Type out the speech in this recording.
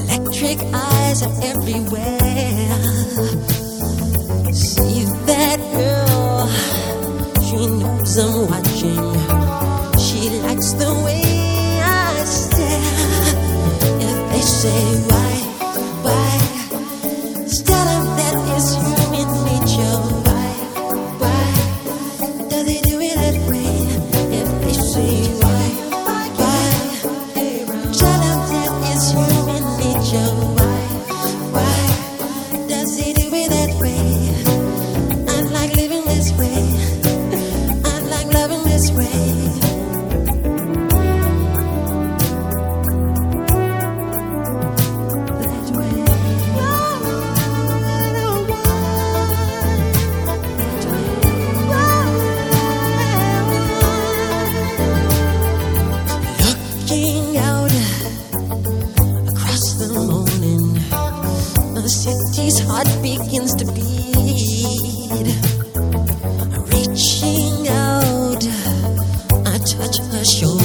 Electric eyes are everywhere. See that girl. the 60s heart begins to beat. Reaching out, I touch her shoulder.